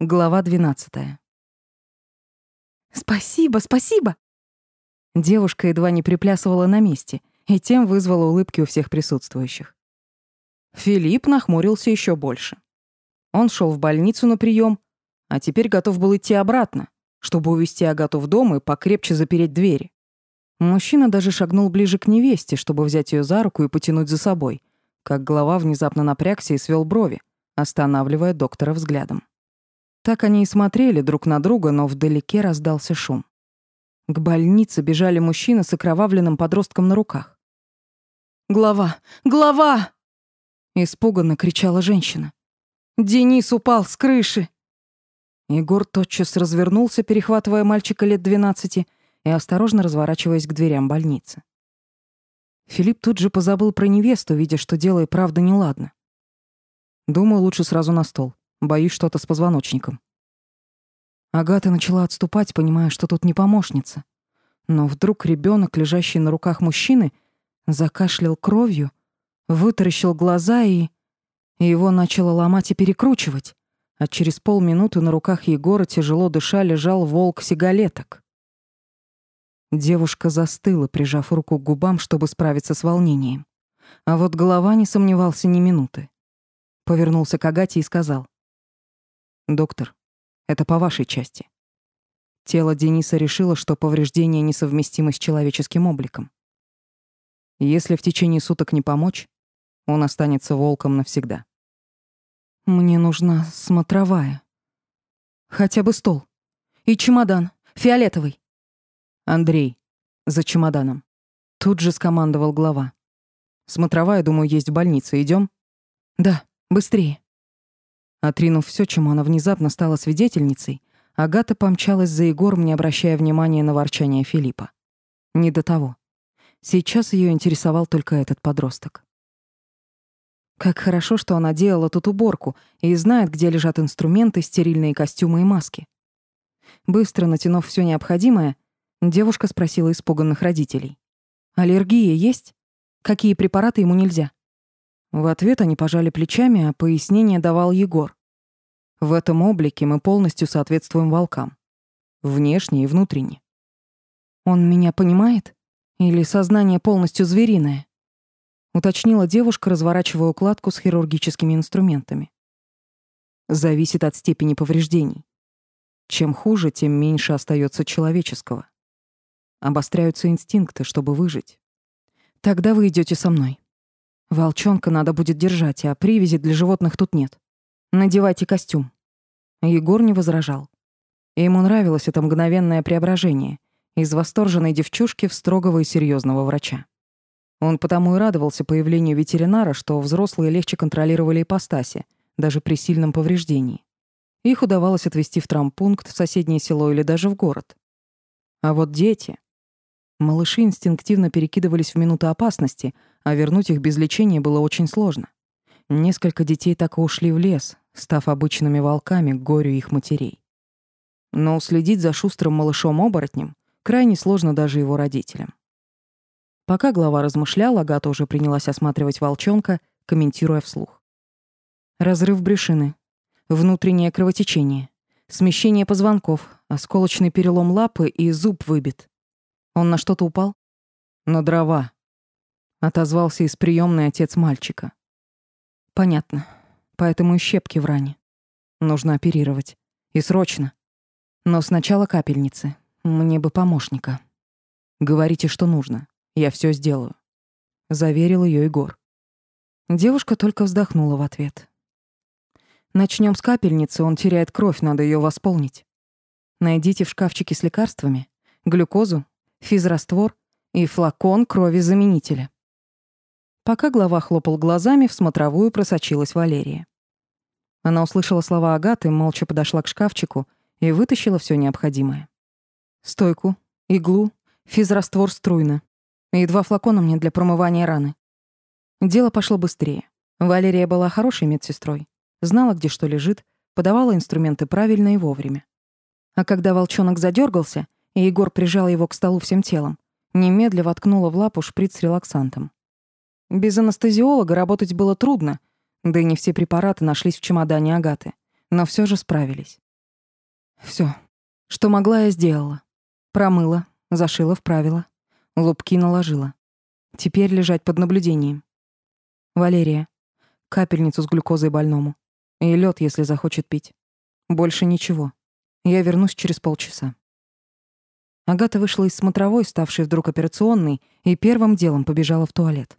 Глава 12. «Спасибо, спасибо!» Девушка едва не приплясывала на месте и тем вызвала улыбки у всех присутствующих. Филипп нахмурился еще больше. Он шел в больницу на прием, а теперь готов был идти обратно, чтобы увести Агату в дом и покрепче запереть двери. Мужчина даже шагнул ближе к невесте, чтобы взять ее за руку и потянуть за собой, как глава внезапно напрягся и свел брови, останавливая доктора взглядом. Так они и смотрели друг на друга, но вдалеке раздался шум. К больнице бежали мужчины с окровавленным подростком на руках. «Глава! Глава!» Испуганно кричала женщина. «Денис упал с крыши!» Егор тотчас развернулся, перехватывая мальчика лет двенадцати и осторожно разворачиваясь к дверям больницы. Филипп тут же позабыл про невесту, видя, что дело и правда неладно. Думаю, лучше сразу на стол. Боюсь, что-то с позвоночником. Агата начала отступать, понимая, что тут не помощница. Но вдруг ребенок, лежащий на руках мужчины, закашлял кровью, вытаращил глаза и... его начало ломать и перекручивать. А через полминуты на руках Егора тяжело дыша лежал волк сигалеток. Девушка застыла, прижав руку к губам, чтобы справиться с волнением. А вот голова не сомневался ни минуты. Повернулся к Агате и сказал. «Доктор, это по вашей части». Тело Дениса решило, что повреждение несовместимо с человеческим обликом. Если в течение суток не помочь, он останется волком навсегда. Мне нужна смотровая. Хотя бы стол. И чемодан. Фиолетовый. Андрей. За чемоданом. Тут же скомандовал глава. Смотровая, думаю, есть в больнице. Идем? Да, быстрее. Отринув все, чему она внезапно стала свидетельницей, Агата помчалась за Егором, не обращая внимания на ворчание Филиппа. Не до того. Сейчас ее интересовал только этот подросток. Как хорошо, что она делала тут уборку и знает, где лежат инструменты, стерильные костюмы и маски. Быстро натянув все необходимое, девушка спросила испуганных родителей. «Аллергия есть? Какие препараты ему нельзя?» В ответ они пожали плечами, а пояснение давал Егор. В этом облике мы полностью соответствуем волкам. Внешне и внутренне. Он меня понимает? Или сознание полностью звериное? Уточнила девушка, разворачивая укладку с хирургическими инструментами. Зависит от степени повреждений. Чем хуже, тем меньше остается человеческого. Обостряются инстинкты, чтобы выжить. Тогда вы идете со мной. Волчонка надо будет держать, а привязи для животных тут нет. Надевайте костюм. Егор не возражал. Ему нравилось это мгновенное преображение из восторженной девчушки в строгого и серьезного врача. Он потому и радовался появлению ветеринара, что взрослые легче контролировали ипостаси, даже при сильном повреждении. Их удавалось отвезти в травмпункт, в соседнее село или даже в город. А вот дети... Малыши инстинктивно перекидывались в минуты опасности, а вернуть их без лечения было очень сложно. Несколько детей так и ушли в лес, став обычными волками к горю их матерей. Но уследить за шустрым малышом-оборотнем крайне сложно даже его родителям. Пока глава размышлял, Агата уже принялась осматривать волчонка, комментируя вслух. Разрыв брюшины, внутреннее кровотечение, смещение позвонков, осколочный перелом лапы и зуб выбит. Он на что-то упал? На дрова, отозвался из приемной отец мальчика. Понятно. Поэтому и щепки в ране. Нужно оперировать. И срочно. Но сначала капельницы. Мне бы помощника. Говорите, что нужно. Я все сделаю. Заверил ее Егор. Девушка только вздохнула в ответ. Начнем с капельницы, он теряет кровь, надо ее восполнить. Найдите в шкафчике с лекарствами глюкозу, физраствор и флакон крови-заменителя. Пока глава хлопал глазами, в смотровую просочилась Валерия. Она услышала слова Агаты, молча подошла к шкафчику и вытащила все необходимое. Стойку, иглу, физраствор струйна и два флакона мне для промывания раны. Дело пошло быстрее. Валерия была хорошей медсестрой, знала, где что лежит, подавала инструменты правильно и вовремя. А когда волчонок задергался, и Егор прижал его к столу всем телом, немедля воткнула в лапу шприц с релаксантом. Без анестезиолога работать было трудно, да и не все препараты нашлись в чемодане Агаты, но все же справились. Все, что могла, я сделала. Промыла, зашила, вправила, лупки наложила. Теперь лежать под наблюдением. Валерия, капельницу с глюкозой больному. И лед, если захочет пить. Больше ничего. Я вернусь через полчаса. Агата вышла из смотровой, ставшей вдруг операционной, и первым делом побежала в туалет.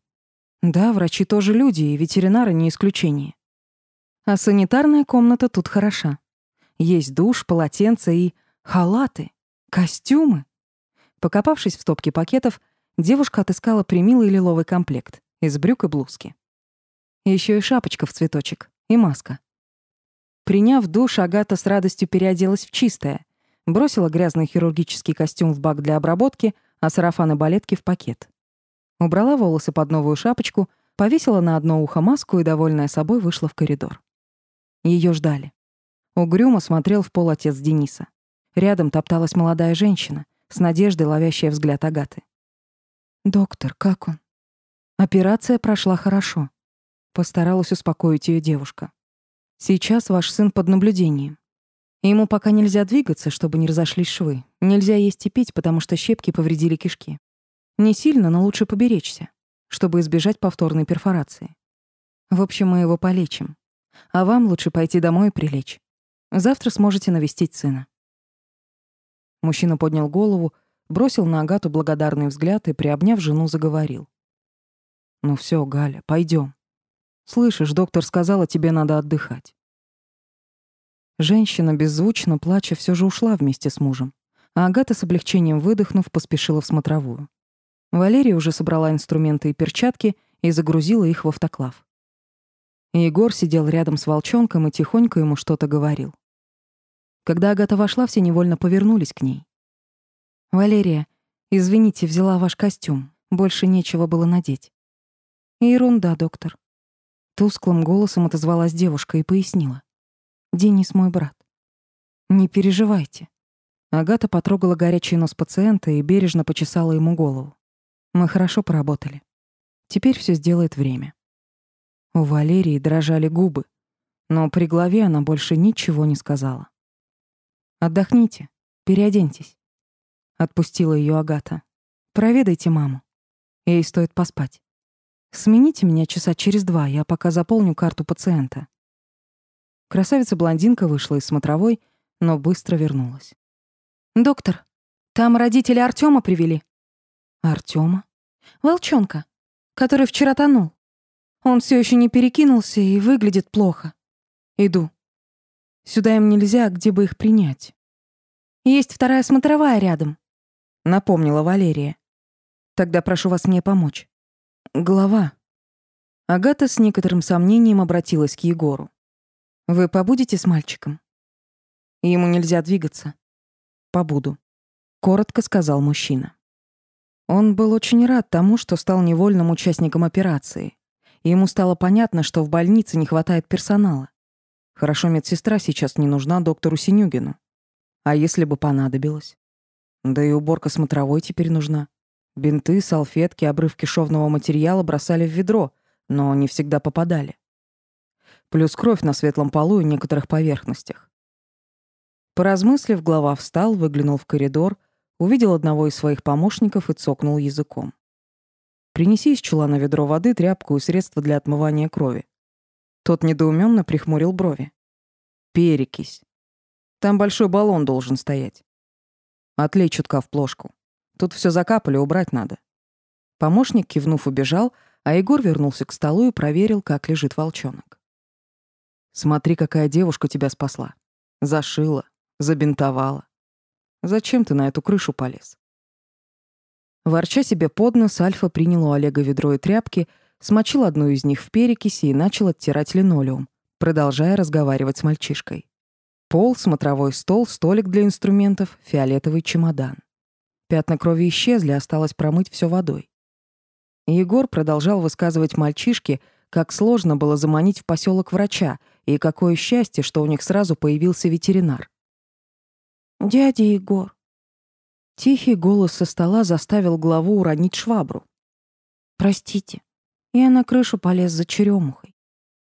Да, врачи тоже люди, и ветеринары не исключение. А санитарная комната тут хороша. Есть душ, полотенца и халаты, костюмы. Покопавшись в стопке пакетов, девушка отыскала примилый лиловый комплект из брюк и блузки. Еще и шапочка в цветочек, и маска. Приняв душ, Агата с радостью переоделась в чистое, бросила грязный хирургический костюм в бак для обработки, а сарафан и балетки в пакет. Убрала волосы под новую шапочку, повесила на одно ухо маску и, довольная собой, вышла в коридор. Ее ждали. Угрюмо смотрел в пол отец Дениса. Рядом топталась молодая женщина, с надеждой ловящая взгляд Агаты. «Доктор, как он?» «Операция прошла хорошо», — постаралась успокоить ее девушка. «Сейчас ваш сын под наблюдением. Ему пока нельзя двигаться, чтобы не разошлись швы. Нельзя есть и пить, потому что щепки повредили кишки. Не сильно, но лучше поберечься, чтобы избежать повторной перфорации. В общем, мы его полечим. А вам лучше пойти домой и прилечь. Завтра сможете навестить сына». Мужчина поднял голову, бросил на Агату благодарный взгляд и, приобняв жену, заговорил. «Ну все, Галя, пойдем. Слышишь, доктор сказала, тебе надо отдыхать». Женщина, беззвучно плача, все же ушла вместе с мужем, а Агата с облегчением выдохнув поспешила в смотровую. Валерия уже собрала инструменты и перчатки и загрузила их в автоклав. Егор сидел рядом с волчонком и тихонько ему что-то говорил. Когда Агата вошла, все невольно повернулись к ней. «Валерия, извините, взяла ваш костюм. Больше нечего было надеть». «Ерунда, доктор». Тусклым голосом отозвалась девушка и пояснила. «Денис мой брат. Не переживайте». Агата потрогала горячий нос пациента и бережно почесала ему голову. «Мы хорошо поработали. Теперь все сделает время». У Валерии дрожали губы, но при главе она больше ничего не сказала. «Отдохните, переоденьтесь», — отпустила ее Агата. «Проведайте маму. Ей стоит поспать. Смените меня часа через два, я пока заполню карту пациента». Красавица-блондинка вышла из смотровой, но быстро вернулась. «Доктор, там родители Артема привели». «Артема?» «Волчонка, который вчера тонул». Он все еще не перекинулся и выглядит плохо. Иду. Сюда им нельзя, где бы их принять. Есть вторая смотровая рядом, напомнила Валерия. Тогда прошу вас мне помочь. Глава. Агата с некоторым сомнением обратилась к Егору. Вы побудете с мальчиком? Ему нельзя двигаться. Побуду, коротко сказал мужчина. Он был очень рад тому, что стал невольным участником операции и ему стало понятно, что в больнице не хватает персонала. Хорошо, медсестра сейчас не нужна доктору Синюгину. А если бы понадобилось? Да и уборка смотровой теперь нужна. Бинты, салфетки, обрывки шовного материала бросали в ведро, но не всегда попадали. Плюс кровь на светлом полу и некоторых поверхностях. Поразмыслив, глава встал, выглянул в коридор, увидел одного из своих помощников и цокнул языком. Принеси из чулана ведро воды, тряпку и средство для отмывания крови. Тот недоуменно прихмурил брови. Перекись. Там большой баллон должен стоять. Отлей чутка в плошку. Тут все закапали, убрать надо. Помощник, кивнув, убежал, а Егор вернулся к столу и проверил, как лежит волчонок. Смотри, какая девушка тебя спасла. Зашила, забинтовала. Зачем ты на эту крышу полез? Ворча себе под нос, Альфа принял у Олега ведро и тряпки, смочил одну из них в перекиси и начал оттирать линолеум, продолжая разговаривать с мальчишкой. Пол, смотровой стол, столик для инструментов, фиолетовый чемодан. Пятна крови исчезли, осталось промыть все водой. Егор продолжал высказывать мальчишке, как сложно было заманить в поселок врача, и какое счастье, что у них сразу появился ветеринар. «Дядя Егор, Тихий голос со стола заставил главу уронить швабру. «Простите, я на крышу полез за черемухой.